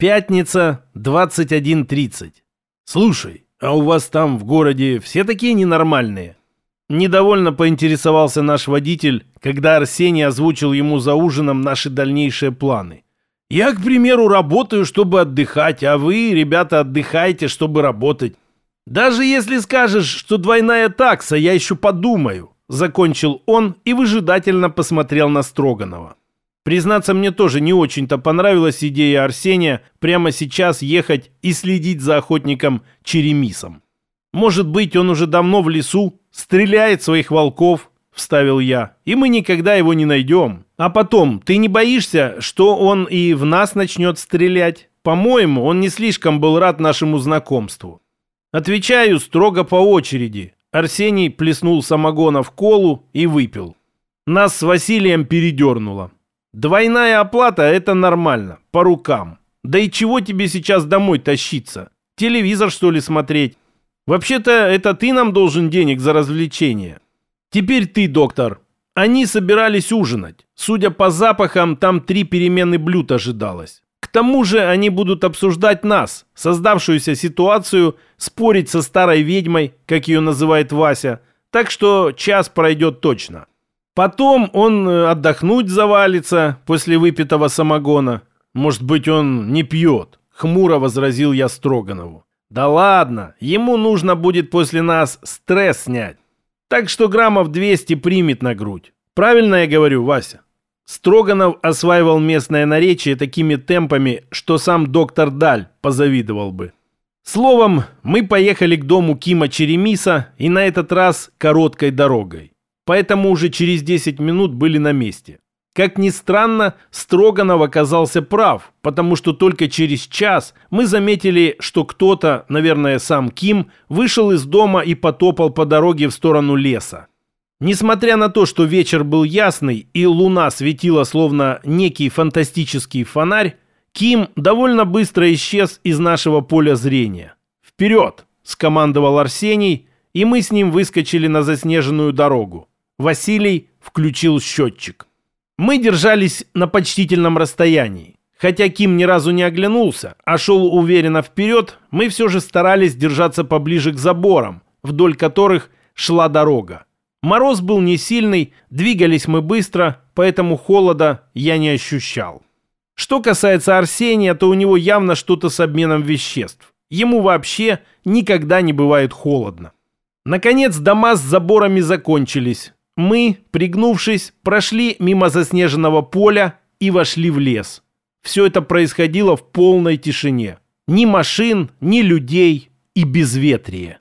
Пятница, 21.30. Слушай, а у вас там в городе все такие ненормальные? Недовольно поинтересовался наш водитель, когда Арсений озвучил ему за ужином наши дальнейшие планы. Я, к примеру, работаю, чтобы отдыхать, а вы, ребята, отдыхаете, чтобы работать. Даже если скажешь, что двойная такса, я еще подумаю. Закончил он и выжидательно посмотрел на Строганова. Признаться, мне тоже не очень-то понравилась идея Арсения прямо сейчас ехать и следить за охотником Черемисом. Может быть, он уже давно в лесу, стреляет своих волков, вставил я, и мы никогда его не найдем. А потом, ты не боишься, что он и в нас начнет стрелять? По-моему, он не слишком был рад нашему знакомству. Отвечаю строго по очереди. Арсений плеснул самогона в колу и выпил. Нас с Василием передернуло. Двойная оплата – это нормально, по рукам. Да и чего тебе сейчас домой тащиться? Телевизор, что ли, смотреть? Вообще-то, это ты нам должен денег за развлечение. Теперь ты, доктор. Они собирались ужинать. Судя по запахам, там три перемены блюд ожидалось. К тому же они будут обсуждать нас, создавшуюся ситуацию, спорить со старой ведьмой, как ее называет Вася. Так что час пройдет точно. Потом он э, отдохнуть завалится после выпитого самогона. Может быть, он не пьет, хмуро возразил я Строганову. Да ладно, ему нужно будет после нас стресс снять. Так что граммов 200 примет на грудь. Правильно я говорю, Вася? Строганов осваивал местное наречие такими темпами, что сам доктор Даль позавидовал бы. Словом, мы поехали к дому Кима Черемиса и на этот раз короткой дорогой поэтому уже через 10 минут были на месте. Как ни странно, Строганов оказался прав, потому что только через час мы заметили, что кто-то, наверное, сам Ким, вышел из дома и потопал по дороге в сторону леса. Несмотря на то, что вечер был ясный и луна светила словно некий фантастический фонарь, Ким довольно быстро исчез из нашего поля зрения. «Вперед!» – скомандовал Арсений, и мы с ним выскочили на заснеженную дорогу. Василий включил счетчик. Мы держались на почтительном расстоянии. Хотя Ким ни разу не оглянулся, а шел уверенно вперед, мы все же старались держаться поближе к заборам, вдоль которых шла дорога. Мороз был не сильный, двигались мы быстро, поэтому холода я не ощущал. Что касается Арсения, то у него явно что-то с обменом веществ. Ему вообще никогда не бывает холодно. Наконец дома с заборами закончились. Мы, пригнувшись, прошли мимо заснеженного поля и вошли в лес. Все это происходило в полной тишине. Ни машин, ни людей и безветрие.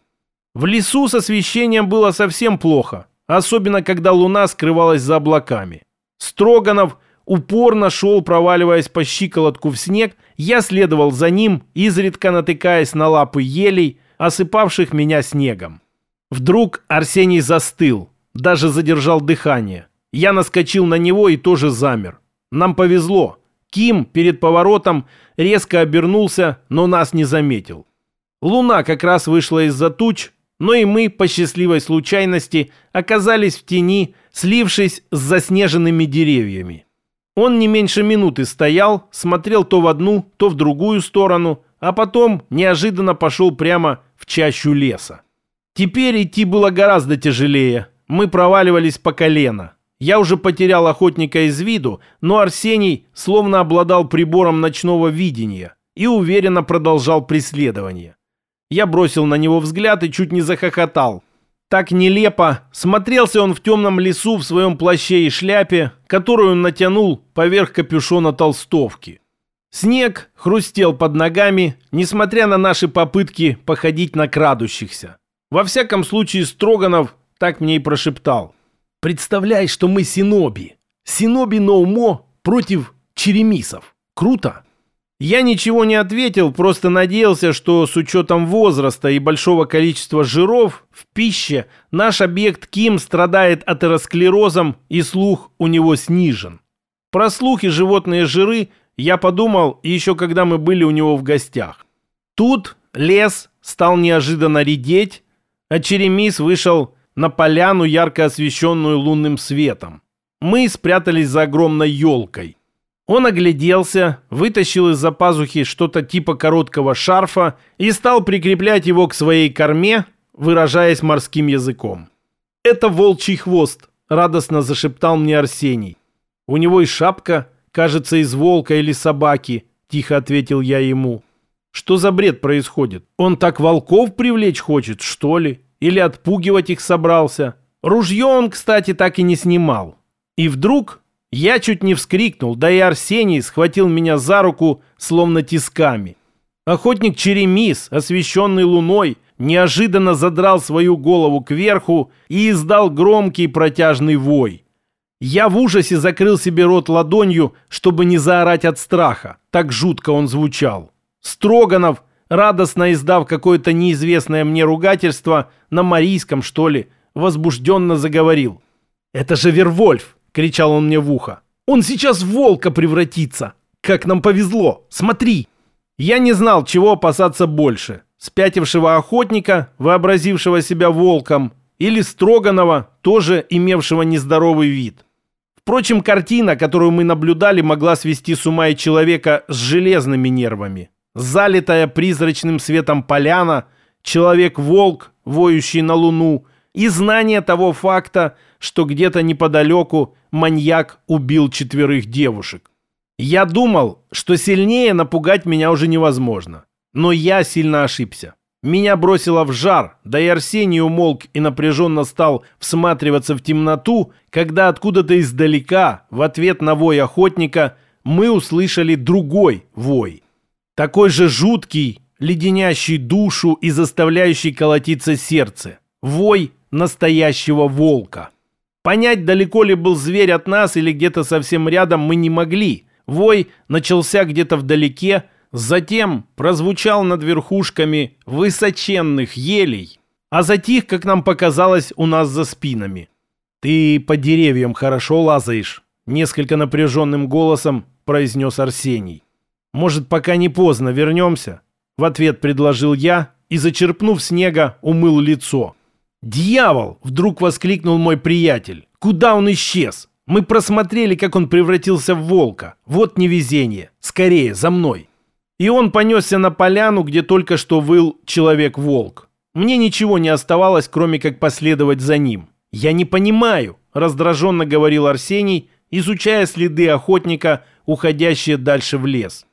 В лесу с освещением было совсем плохо, особенно когда луна скрывалась за облаками. Строганов упорно шел, проваливаясь по щиколотку в снег, я следовал за ним, изредка натыкаясь на лапы елей, осыпавших меня снегом. Вдруг Арсений застыл, даже задержал дыхание. Я наскочил на него и тоже замер. Нам повезло. Ким перед поворотом резко обернулся, но нас не заметил. Луна как раз вышла из-за туч, но и мы, по счастливой случайности, оказались в тени, слившись с заснеженными деревьями. Он не меньше минуты стоял, смотрел то в одну, то в другую сторону, а потом неожиданно пошел прямо в чащу леса. Теперь идти было гораздо тяжелее. Мы проваливались по колено. Я уже потерял охотника из виду, но Арсений словно обладал прибором ночного видения и уверенно продолжал преследование. Я бросил на него взгляд и чуть не захохотал. Так нелепо смотрелся он в темном лесу в своем плаще и шляпе, которую он натянул поверх капюшона толстовки. Снег хрустел под ногами, несмотря на наши попытки походить на крадущихся. Во всяком случае, Строганов так мне и прошептал. Представляй, что мы синоби. Синоби Ноумо против черемисов. Круто? Я ничего не ответил, просто надеялся, что с учетом возраста и большого количества жиров в пище наш объект Ким страдает атеросклерозом и слух у него снижен. Про слух и животные жиры я подумал еще когда мы были у него в гостях. Тут лес стал неожиданно редеть, а черемис вышел на поляну, ярко освещенную лунным светом. Мы спрятались за огромной елкой. Он огляделся, вытащил из-за пазухи что-то типа короткого шарфа и стал прикреплять его к своей корме, выражаясь морским языком. «Это волчий хвост», — радостно зашептал мне Арсений. «У него и шапка, кажется, из волка или собаки», — тихо ответил я ему. «Что за бред происходит? Он так волков привлечь хочет, что ли? Или отпугивать их собрался? Ружье он, кстати, так и не снимал. И вдруг я чуть не вскрикнул, да и Арсений схватил меня за руку, словно тисками. Охотник Черемис, освещенный луной, неожиданно задрал свою голову кверху и издал громкий протяжный вой. Я в ужасе закрыл себе рот ладонью, чтобы не заорать от страха. Так жутко он звучал. Строганов, радостно издав какое-то неизвестное мне ругательство, на марийском, что ли, возбужденно заговорил. «Это же Вервольф! — кричал он мне в ухо. «Он сейчас в волка превратится! Как нам повезло! Смотри!» Я не знал, чего опасаться больше. Спятившего охотника, вообразившего себя волком, или Строганова, тоже имевшего нездоровый вид. Впрочем, картина, которую мы наблюдали, могла свести с ума и человека с железными нервами. Залитая призрачным светом поляна, человек-волк, воющий на луну, и знание того факта, что где-то неподалеку маньяк убил четверых девушек. Я думал, что сильнее напугать меня уже невозможно. Но я сильно ошибся. Меня бросило в жар, да и Арсений умолк и напряженно стал всматриваться в темноту, когда откуда-то издалека, в ответ на вой охотника, мы услышали другой вой. Такой же жуткий, леденящий душу и заставляющий колотиться сердце. Вой настоящего волка. Понять, далеко ли был зверь от нас или где-то совсем рядом, мы не могли. Вой начался где-то вдалеке, затем прозвучал над верхушками высоченных елей, а затих, как нам показалось, у нас за спинами. «Ты по деревьям хорошо лазаешь», — несколько напряженным голосом произнес Арсений. «Может, пока не поздно, вернемся?» В ответ предложил я и, зачерпнув снега, умыл лицо. «Дьявол!» — вдруг воскликнул мой приятель. «Куда он исчез? Мы просмотрели, как он превратился в волка. Вот невезение. Скорее, за мной!» И он понесся на поляну, где только что выл человек-волк. Мне ничего не оставалось, кроме как последовать за ним. «Я не понимаю», — раздраженно говорил Арсений, изучая следы охотника, уходящие дальше в лес.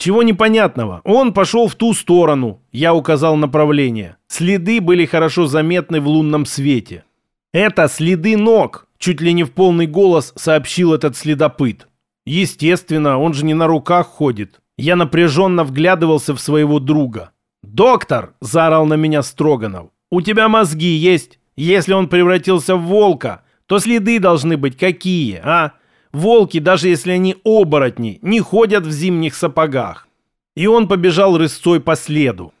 Чего непонятного? Он пошел в ту сторону. Я указал направление. Следы были хорошо заметны в лунном свете. Это следы ног, чуть ли не в полный голос сообщил этот следопыт. Естественно, он же не на руках ходит. Я напряженно вглядывался в своего друга. «Доктор!» – заорал на меня Строганов. «У тебя мозги есть? Если он превратился в волка, то следы должны быть какие, а? Волки, даже если они оборотни, не ходят в зимних сапогах. И он побежал рысцой по следу.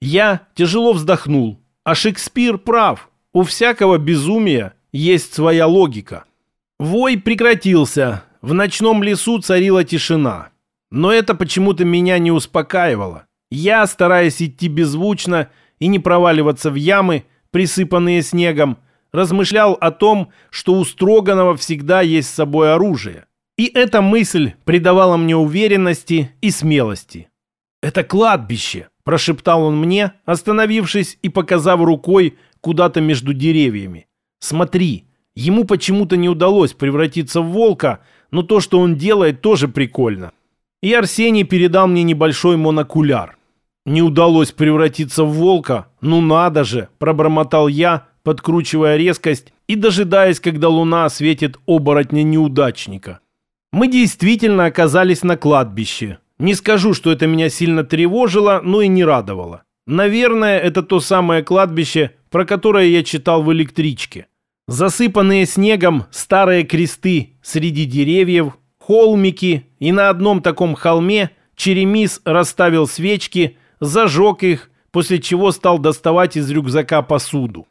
Я тяжело вздохнул. А Шекспир прав. У всякого безумия есть своя логика. Вой прекратился. В ночном лесу царила тишина. Но это почему-то меня не успокаивало. Я, стараясь идти беззвучно и не проваливаться в ямы, присыпанные снегом, размышлял о том, что у Строганова всегда есть с собой оружие. И эта мысль придавала мне уверенности и смелости. «Это кладбище!» – прошептал он мне, остановившись и показав рукой куда-то между деревьями. «Смотри, ему почему-то не удалось превратиться в волка, но то, что он делает, тоже прикольно». И Арсений передал мне небольшой монокуляр. «Не удалось превратиться в волка? Ну надо же!» – пробормотал я, подкручивая резкость и дожидаясь, когда луна осветит оборотня-неудачника. Мы действительно оказались на кладбище. Не скажу, что это меня сильно тревожило, но и не радовало. Наверное, это то самое кладбище, про которое я читал в электричке. Засыпанные снегом старые кресты среди деревьев, холмики, и на одном таком холме Черемис расставил свечки, зажег их, после чего стал доставать из рюкзака посуду.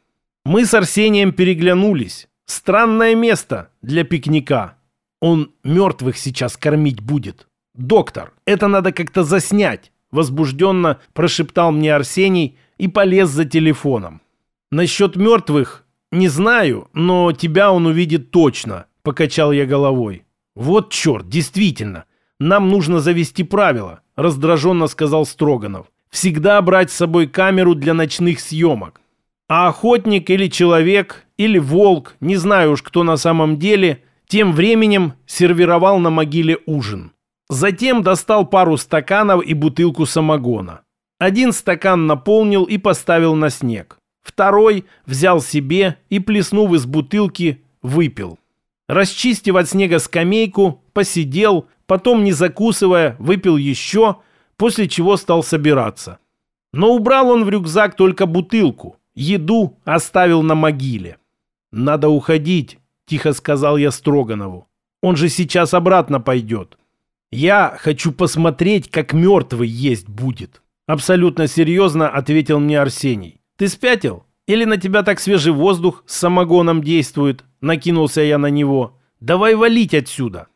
Мы с Арсением переглянулись. Странное место для пикника. Он мертвых сейчас кормить будет. Доктор, это надо как-то заснять. Возбужденно прошептал мне Арсений и полез за телефоном. Насчет мертвых не знаю, но тебя он увидит точно, покачал я головой. Вот черт, действительно. нам нужно завести правило, раздраженно сказал Строганов. Всегда брать с собой камеру для ночных съемок. А охотник или человек, или волк, не знаю уж кто на самом деле, тем временем сервировал на могиле ужин. Затем достал пару стаканов и бутылку самогона. Один стакан наполнил и поставил на снег. Второй взял себе и, плеснув из бутылки, выпил. Расчистив от снега скамейку, посидел, потом, не закусывая, выпил еще, после чего стал собираться. Но убрал он в рюкзак только бутылку, еду оставил на могиле. «Надо уходить», — тихо сказал я Строганову. «Он же сейчас обратно пойдет». «Я хочу посмотреть, как мертвый есть будет», — абсолютно серьезно ответил мне Арсений. «Ты спятил? Или на тебя так свежий воздух с самогоном действует?» — накинулся я на него. «Давай валить отсюда!»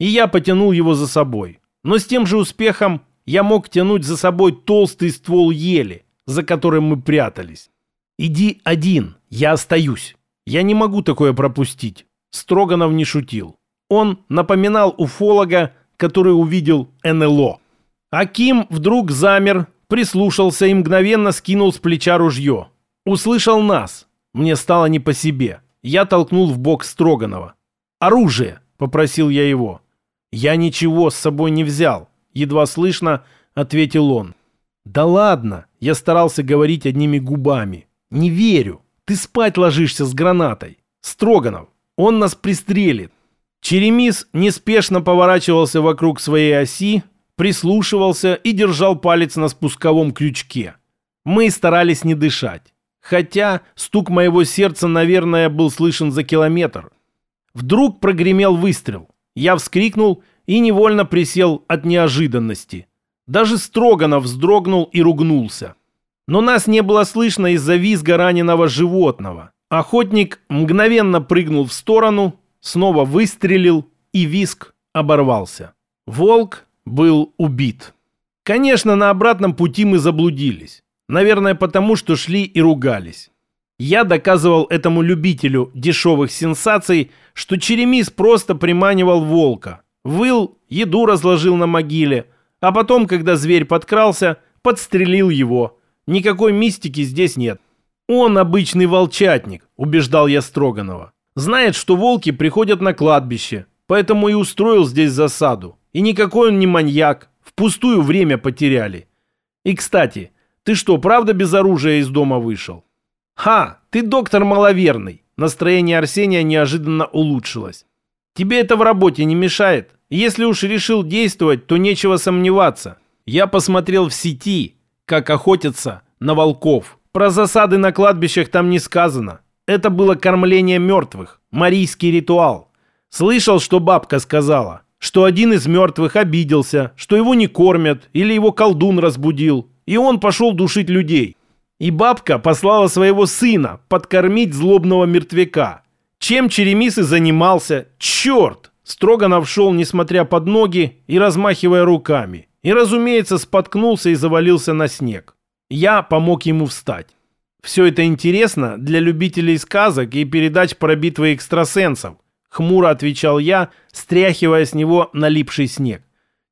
И я потянул его за собой. Но с тем же успехом я мог тянуть за собой толстый ствол ели, за которым мы прятались. «Иди один, я остаюсь. Я не могу такое пропустить», — Строганов не шутил. Он напоминал уфолога, который увидел НЛО. Аким вдруг замер, прислушался и мгновенно скинул с плеча ружье. Услышал нас. Мне стало не по себе. Я толкнул в бок Строганова. «Оружие!» — попросил я его. «Я ничего с собой не взял», — едва слышно ответил он. «Да ладно!» — я старался говорить одними губами. «Не верю! Ты спать ложишься с гранатой! Строганов! Он нас пристрелит!» Черемис неспешно поворачивался вокруг своей оси, прислушивался и держал палец на спусковом крючке. Мы старались не дышать. Хотя стук моего сердца, наверное, был слышен за километр. Вдруг прогремел выстрел. Я вскрикнул и невольно присел от неожиданности. Даже Строганов вздрогнул и ругнулся. Но нас не было слышно из-за визга раненого животного. Охотник мгновенно прыгнул в сторону, снова выстрелил, и виск оборвался. Волк был убит. Конечно, на обратном пути мы заблудились. Наверное, потому что шли и ругались. Я доказывал этому любителю дешевых сенсаций, что Черемис просто приманивал волка. Выл, еду разложил на могиле, а потом, когда зверь подкрался, подстрелил его. Никакой мистики здесь нет. Он обычный волчатник, убеждал я Строганова. Знает, что волки приходят на кладбище, поэтому и устроил здесь засаду. И никакой он не маньяк, впустую время потеряли. И, кстати, ты что, правда без оружия из дома вышел? Ха, ты доктор маловерный. Настроение Арсения неожиданно улучшилось. Тебе это в работе не мешает? Если уж решил действовать, то нечего сомневаться. Я посмотрел в сети, как охотятся на волков. Про засады на кладбищах там не сказано. Это было кормление мертвых, марийский ритуал. Слышал, что бабка сказала, что один из мертвых обиделся, что его не кормят или его колдун разбудил, и он пошел душить людей. И бабка послала своего сына подкормить злобного мертвяка. Чем Черемис и занимался, черт! Строганов шел, несмотря под ноги и размахивая руками. И, разумеется, споткнулся и завалился на снег. Я помог ему встать. Все это интересно для любителей сказок и передач про битвы экстрасенсов. Хмуро отвечал я, стряхивая с него налипший снег.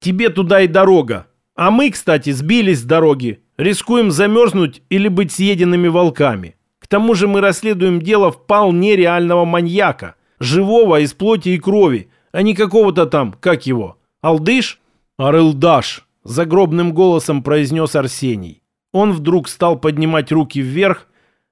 Тебе туда и дорога. А мы, кстати, сбились с дороги. Рискуем замерзнуть или быть съеденными волками. К тому же мы расследуем дело вполне реального маньяка. Живого из плоти и крови, а не какого-то там, как его, Алдыш? Арылдаш, загробным голосом произнес Арсений. Он вдруг стал поднимать руки вверх,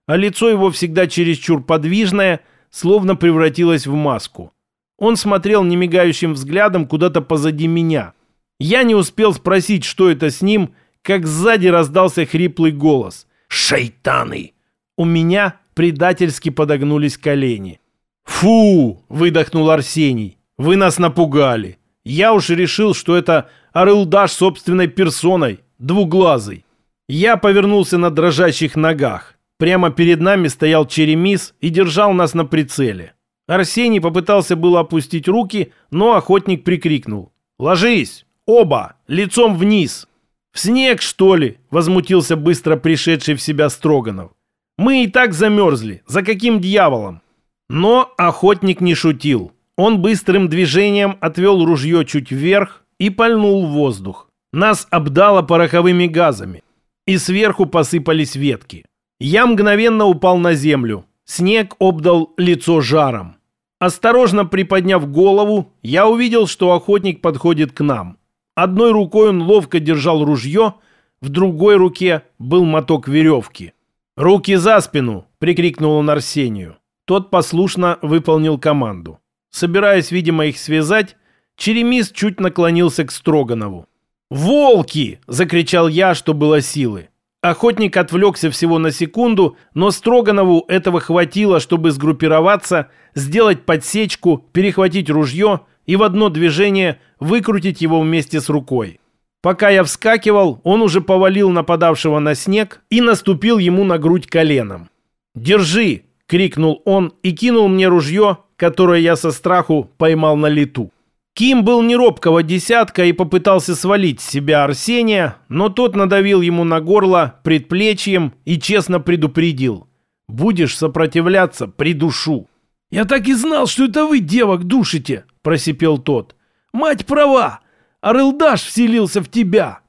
а лицо его всегда чересчур подвижное, словно превратилось в маску. Он смотрел немигающим взглядом куда-то позади меня. Я не успел спросить, что это с ним, как сзади раздался хриплый голос. «Шайтаны!» У меня предательски подогнулись колени. «Фу!» — выдохнул Арсений. «Вы нас напугали. Я уж решил, что это Арылдаш собственной персоной, двуглазый. Я повернулся на дрожащих ногах. Прямо перед нами стоял Черемис и держал нас на прицеле. Арсений попытался было опустить руки, но охотник прикрикнул. «Ложись! Оба! Лицом вниз!» «В снег, что ли?» – возмутился быстро пришедший в себя Строганов. «Мы и так замерзли. За каким дьяволом?» Но охотник не шутил. Он быстрым движением отвел ружье чуть вверх, и пальнул в воздух. Нас обдало пороховыми газами, и сверху посыпались ветки. Я мгновенно упал на землю. Снег обдал лицо жаром. Осторожно приподняв голову, я увидел, что охотник подходит к нам. Одной рукой он ловко держал ружье, в другой руке был моток веревки. «Руки за спину!» — прикрикнул он Арсению. Тот послушно выполнил команду. Собираясь, видимо, их связать, Черемис чуть наклонился к Строганову. «Волки!» — закричал я, что было силы. Охотник отвлекся всего на секунду, но Строганову этого хватило, чтобы сгруппироваться, сделать подсечку, перехватить ружье и в одно движение выкрутить его вместе с рукой. Пока я вскакивал, он уже повалил нападавшего на снег и наступил ему на грудь коленом. «Держи!» — крикнул он и кинул мне ружье, которое я со страху поймал на лету. Ким был не робкого десятка и попытался свалить с себя Арсения, но тот надавил ему на горло предплечьем и честно предупредил. «Будешь сопротивляться, придушу». «Я так и знал, что это вы девок душите», – просипел тот. «Мать права, Арылдаш вселился в тебя».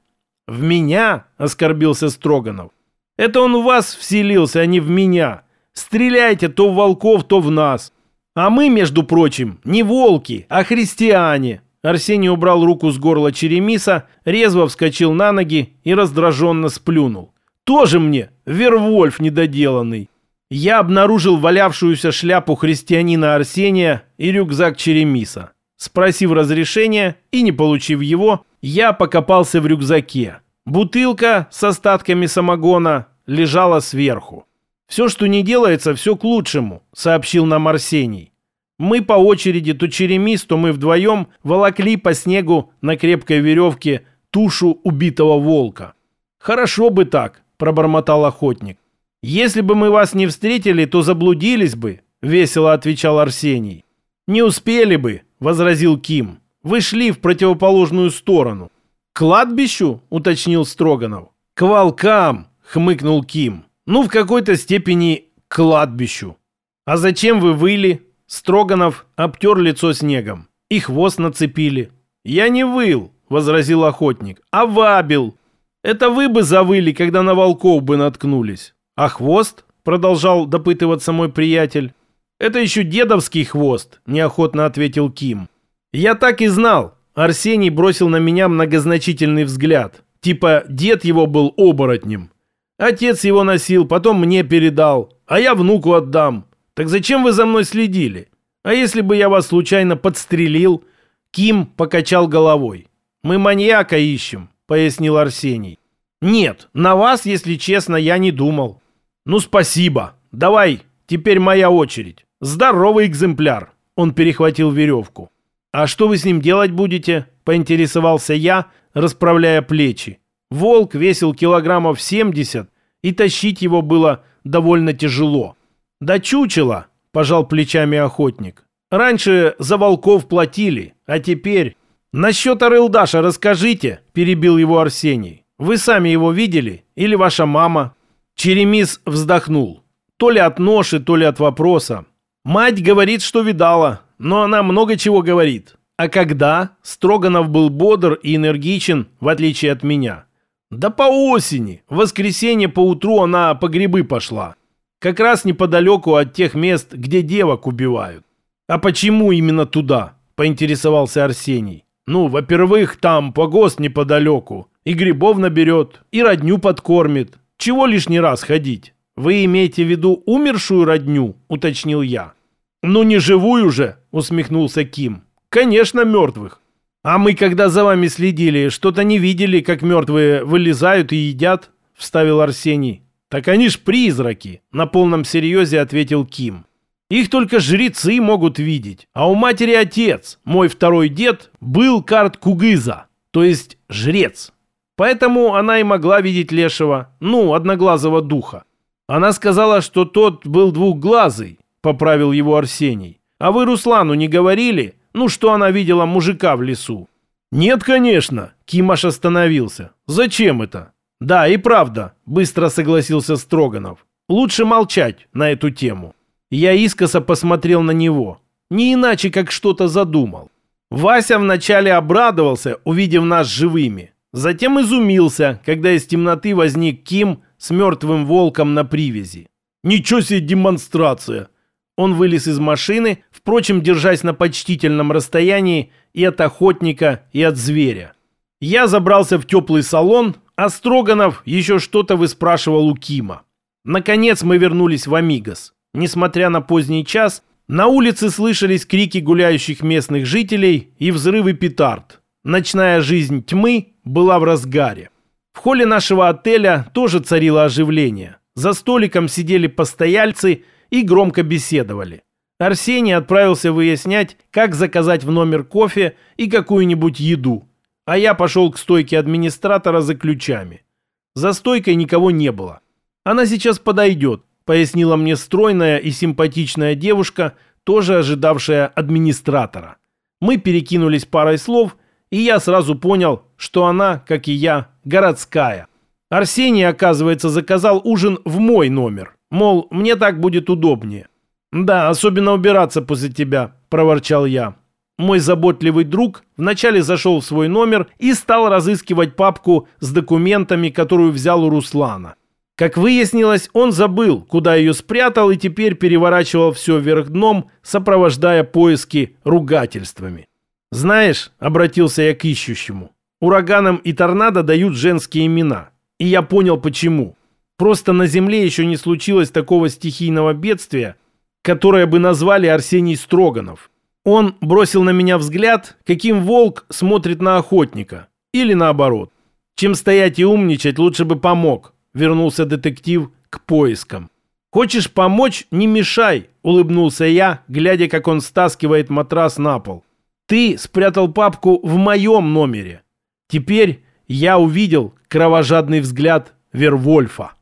«В меня?» – оскорбился Строганов. «Это он в вас вселился, а не в меня. Стреляйте то в волков, то в нас. А мы, между прочим, не волки, а христиане. Арсений убрал руку с горла Черемиса, резво вскочил на ноги и раздраженно сплюнул. Тоже мне Вервольф недоделанный. Я обнаружил валявшуюся шляпу христианина Арсения и рюкзак Черемиса. Спросив разрешения и не получив его, я покопался в рюкзаке. Бутылка с остатками самогона лежала сверху. «Все, что не делается, все к лучшему», — сообщил нам Арсений. Мы по очереди, то черемис, то мы вдвоем, волокли по снегу на крепкой веревке тушу убитого волка. «Хорошо бы так», — пробормотал охотник. «Если бы мы вас не встретили, то заблудились бы», — весело отвечал Арсений. «Не успели бы», — возразил Ким. «Вы шли в противоположную сторону». «К кладбищу?» — уточнил Строганов. «К волкам!» — хмыкнул Ким. Ну, в какой-то степени кладбищу. А зачем вы выли? Строганов обтер лицо снегом. И хвост нацепили. Я не выл, возразил охотник, а вабил. Это вы бы завыли, когда на волков бы наткнулись. А хвост? Продолжал допытываться мой приятель. Это еще дедовский хвост, неохотно ответил Ким. Я так и знал. Арсений бросил на меня многозначительный взгляд. Типа дед его был оборотнем. Отец его носил, потом мне передал, а я внуку отдам. Так зачем вы за мной следили? А если бы я вас случайно подстрелил?» Ким покачал головой. «Мы маньяка ищем», — пояснил Арсений. «Нет, на вас, если честно, я не думал». «Ну, спасибо. Давай, теперь моя очередь. Здоровый экземпляр». Он перехватил веревку. «А что вы с ним делать будете?» — поинтересовался я, расправляя плечи. Волк весил килограммов 70, и тащить его было довольно тяжело. «Да чучело!» – пожал плечами охотник. «Раньше за волков платили, а теперь...» «Насчет Арылдаша расскажите», – перебил его Арсений. «Вы сами его видели? Или ваша мама?» Черемис вздохнул. То ли от ноши, то ли от вопроса. «Мать говорит, что видала, но она много чего говорит. А когда?» Строганов был бодр и энергичен, в отличие от меня. Да по осени. В воскресенье поутру она по грибы пошла. Как раз неподалеку от тех мест, где девок убивают. А почему именно туда? Поинтересовался Арсений. Ну, во-первых, там погост неподалеку. И грибов наберет, и родню подкормит. Чего лишний раз ходить? Вы имеете в виду умершую родню? Уточнил я. Ну не живую же, усмехнулся Ким. Конечно, мертвых. «А мы, когда за вами следили, что-то не видели, как мертвые вылезают и едят?» — вставил Арсений. «Так они ж призраки!» — на полном серьезе ответил Ким. «Их только жрецы могут видеть, а у матери отец, мой второй дед, был карт Кугыза, то есть жрец. Поэтому она и могла видеть лешего, ну, одноглазого духа. Она сказала, что тот был двухглазый», — поправил его Арсений. «А вы Руслану не говорили?» Ну, что она видела мужика в лесу? Нет, конечно. Кимаш остановился. Зачем это? Да, и правда, быстро согласился Строганов. Лучше молчать на эту тему. Я искоса посмотрел на него. Не иначе, как что-то задумал. Вася вначале обрадовался, увидев нас живыми. Затем изумился, когда из темноты возник Ким с мертвым волком на привязи. «Ничего себе демонстрация!» Он вылез из машины, впрочем, держась на почтительном расстоянии и от охотника, и от зверя. Я забрался в теплый салон, а Строганов еще что-то выспрашивал у Кима. Наконец мы вернулись в Амигос. Несмотря на поздний час, на улице слышались крики гуляющих местных жителей и взрывы петард. Ночная жизнь тьмы была в разгаре. В холле нашего отеля тоже царило оживление. За столиком сидели постояльцы и громко беседовали. Арсений отправился выяснять, как заказать в номер кофе и какую-нибудь еду а я пошел к стойке администратора за ключами. За стойкой никого не было. «Она сейчас подойдет», — пояснила мне стройная и симпатичная девушка, тоже ожидавшая администратора. Мы перекинулись парой слов, и я сразу понял, что она, как и я, городская. Арсений, оказывается, заказал ужин в мой номер. Мол, мне так будет удобнее. «Да, особенно убираться после тебя», – проворчал я. Мой заботливый друг вначале зашел в свой номер и стал разыскивать папку с документами, которую взял у Руслана. Как выяснилось, он забыл, куда ее спрятал и теперь переворачивал все вверх дном, сопровождая поиски ругательствами. «Знаешь», — обратился я к ищущему, — «ураганам и торнадо дают женские имена. И я понял, почему. Просто на Земле еще не случилось такого стихийного бедствия, которое бы назвали Арсений Строганов. Он бросил на меня взгляд, каким волк смотрит на охотника. Или наоборот. Чем стоять и умничать, лучше бы помог. Вернулся детектив к поискам. «Хочешь помочь? Не мешай!» – улыбнулся я, глядя, как он стаскивает матрас на пол. «Ты спрятал папку в моем номере. Теперь я увидел кровожадный взгляд Вервольфа».